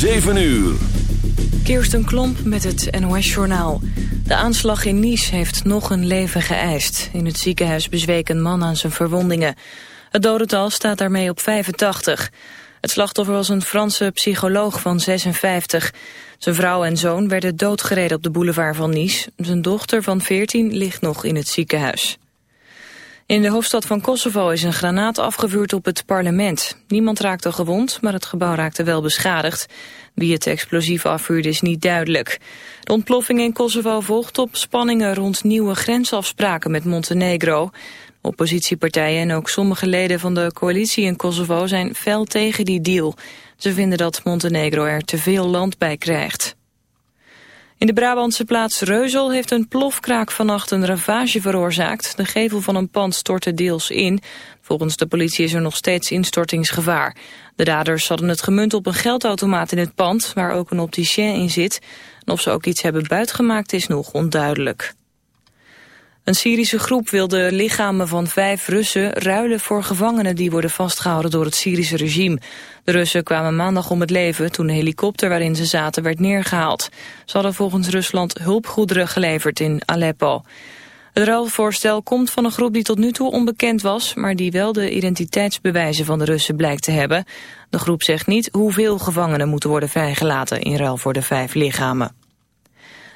7 uur. Kirsten Klomp met het NOS-journaal. De aanslag in Nice heeft nog een leven geëist. In het ziekenhuis bezweek een man aan zijn verwondingen. Het dodental staat daarmee op 85. Het slachtoffer was een Franse psycholoog van 56. Zijn vrouw en zoon werden doodgereden op de boulevard van Nice. Zijn dochter van 14 ligt nog in het ziekenhuis. In de hoofdstad van Kosovo is een granaat afgevuurd op het parlement. Niemand raakte gewond, maar het gebouw raakte wel beschadigd. Wie het explosief afvuurde is niet duidelijk. De ontploffing in Kosovo volgt op spanningen rond nieuwe grensafspraken met Montenegro. Oppositiepartijen en ook sommige leden van de coalitie in Kosovo zijn fel tegen die deal. Ze vinden dat Montenegro er te veel land bij krijgt. In de Brabantse plaats Reuzel heeft een plofkraak vannacht een ravage veroorzaakt. De gevel van een pand stortte deels in. Volgens de politie is er nog steeds instortingsgevaar. De daders hadden het gemunt op een geldautomaat in het pand, waar ook een opticien in zit. En of ze ook iets hebben buitgemaakt is nog onduidelijk. Een Syrische groep wil de lichamen van vijf Russen ruilen voor gevangenen die worden vastgehouden door het Syrische regime. De Russen kwamen maandag om het leven toen de helikopter waarin ze zaten werd neergehaald. Ze hadden volgens Rusland hulpgoederen geleverd in Aleppo. Het ruilvoorstel komt van een groep die tot nu toe onbekend was... maar die wel de identiteitsbewijzen van de Russen blijkt te hebben. De groep zegt niet hoeveel gevangenen moeten worden vrijgelaten... in ruil voor de vijf lichamen.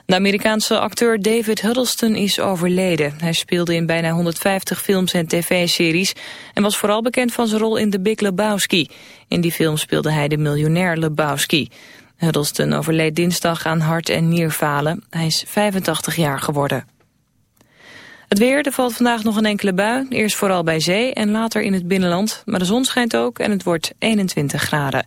De Amerikaanse acteur David Huddleston is overleden. Hij speelde in bijna 150 films en tv-series... en was vooral bekend van zijn rol in The Big Lebowski. In die film speelde hij de miljonair Lebowski. Huddleston overleed dinsdag aan hart- en nierfalen. Hij is 85 jaar geworden. Het weer, er valt vandaag nog een enkele bui. Eerst vooral bij zee en later in het binnenland. Maar de zon schijnt ook en het wordt 21 graden.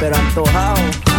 Pero antojado.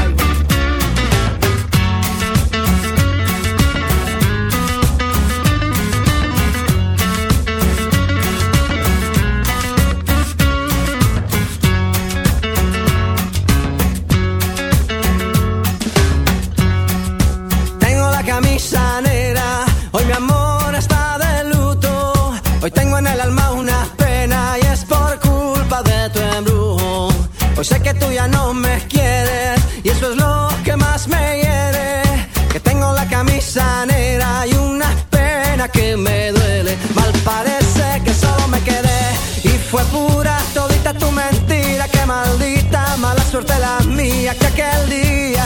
Que me duele. Mal parece que solo me quedé y fue pura todita tu mentira. Que maldita mala suerte la mía que aquel día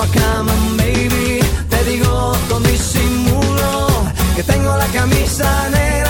Cama, cama, baby. Te digo con disimulo que tengo la camisa negra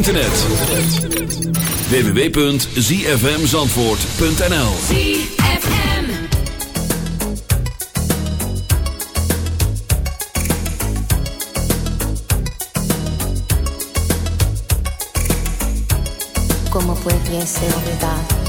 internet. www.zfmzandvoort.nl Como puede ser verdad?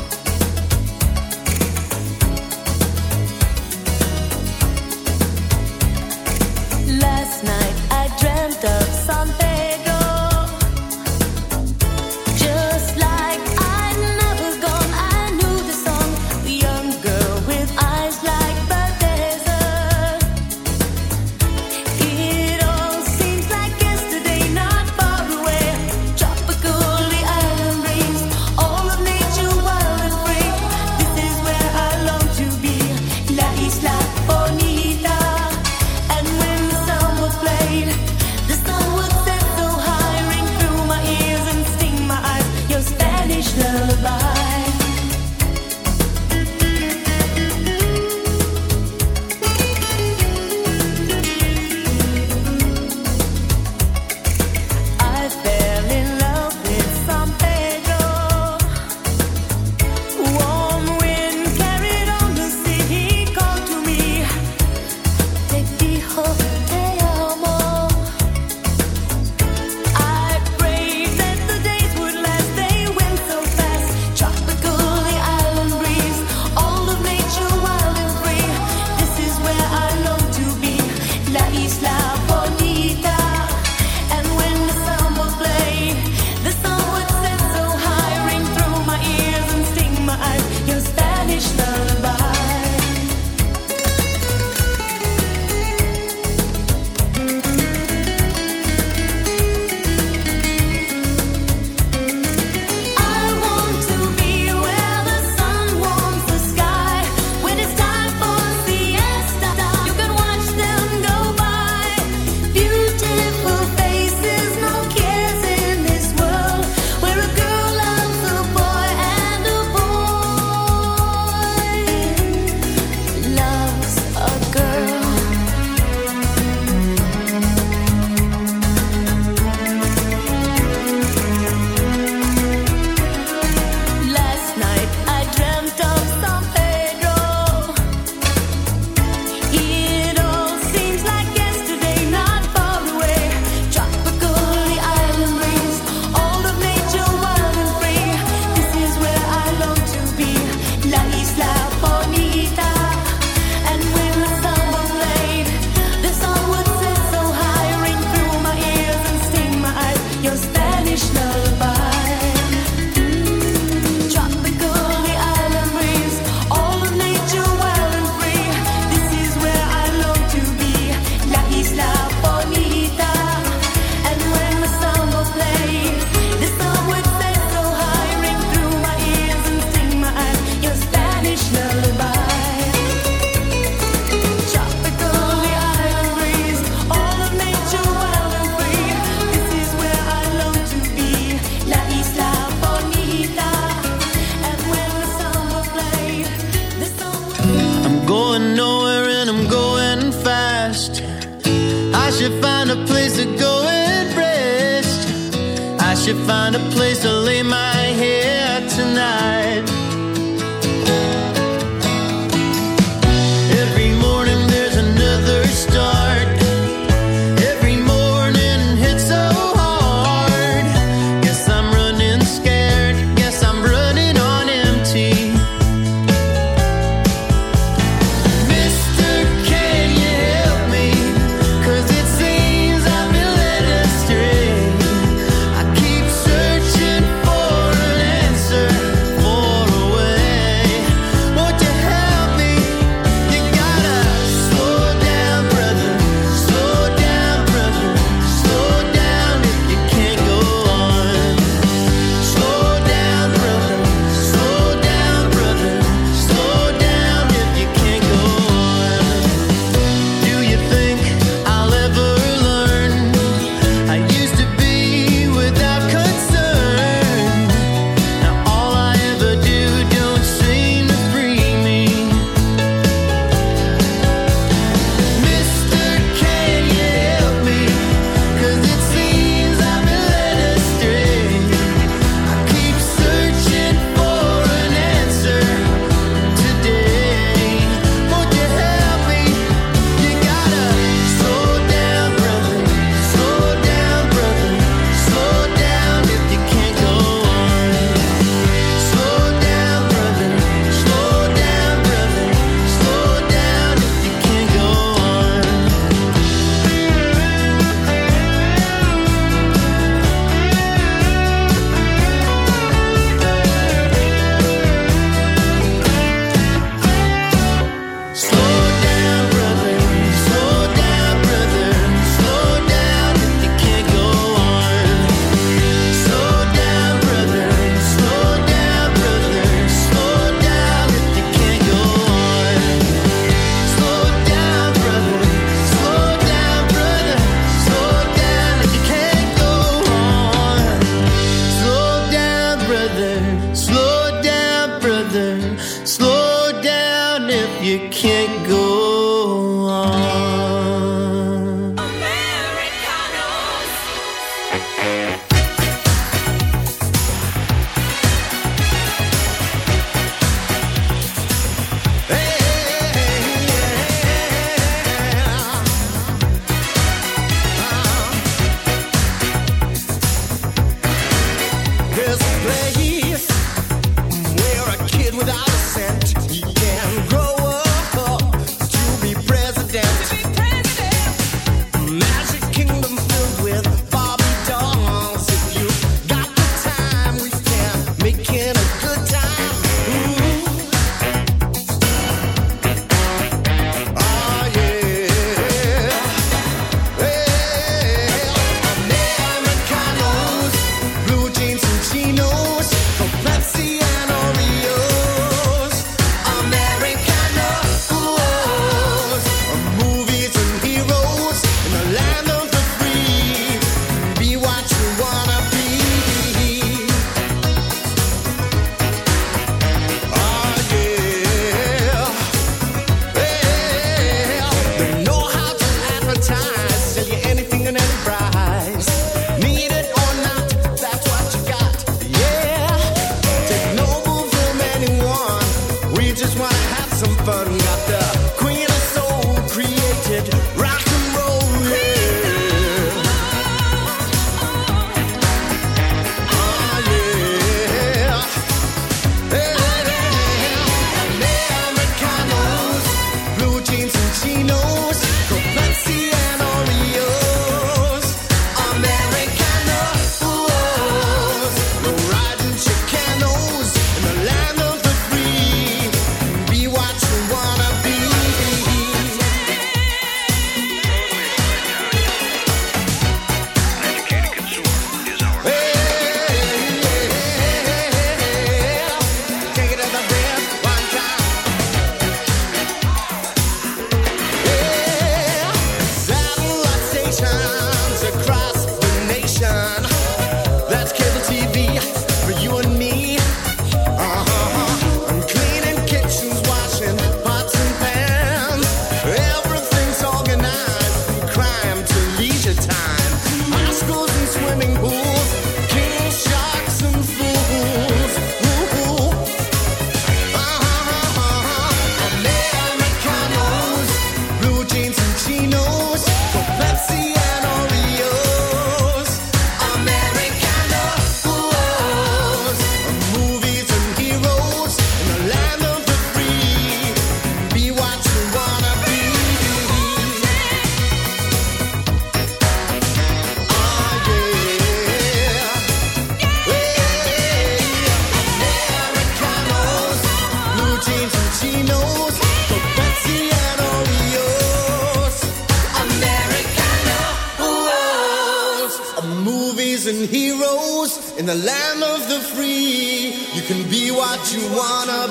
free. You can be what you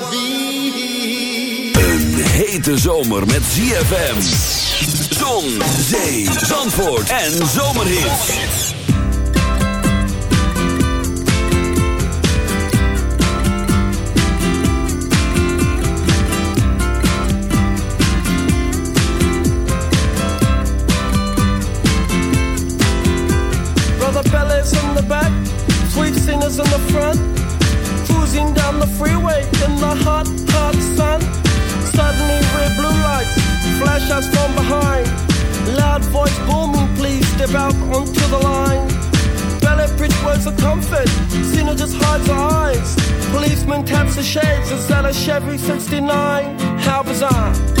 be. Een hete zomer met ZFM. Zon, zee, zandvoort en zomerhit. in the front. Cruising down the freeway in the hot, hot sun. Suddenly red blue lights flash us from behind. Loud voice booming, please step out onto the line. Ballet bridge works for comfort, Sina just hides her eyes. Policeman taps the shades, is that a Chevy 69? How bizarre.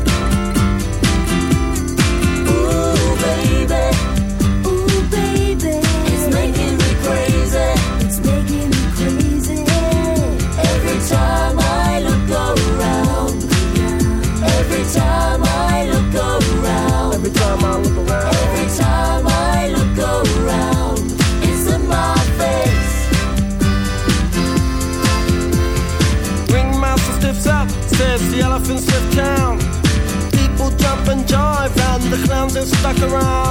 stuck around.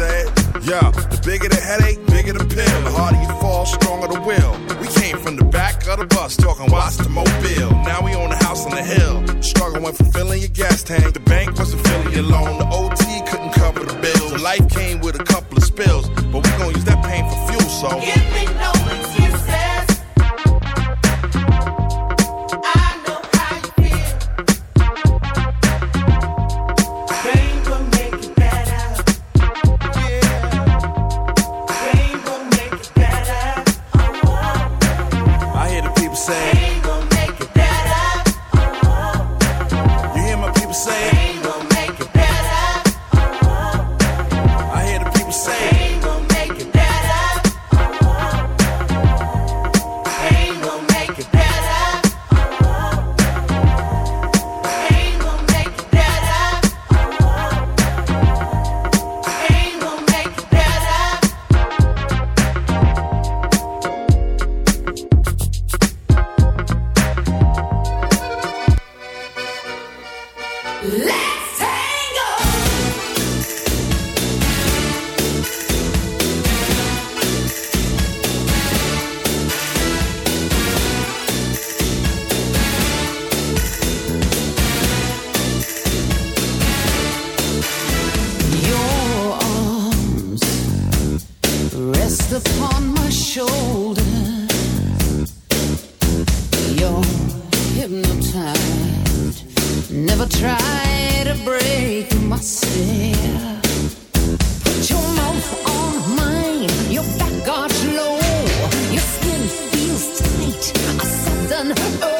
said. Yeah, the bigger the headache, bigger the pill. The harder you fall, stronger the will. We came from the back of the bus, talking watch the mobile. Now we own a house on the hill. Struggling from filling your gas tank. The bank wasn't filling your loan. The OT couldn't cover the bill. So life came with a couple of spills, but we gon' use that pain for fuel, so. Give me no excuses. I done. Oh.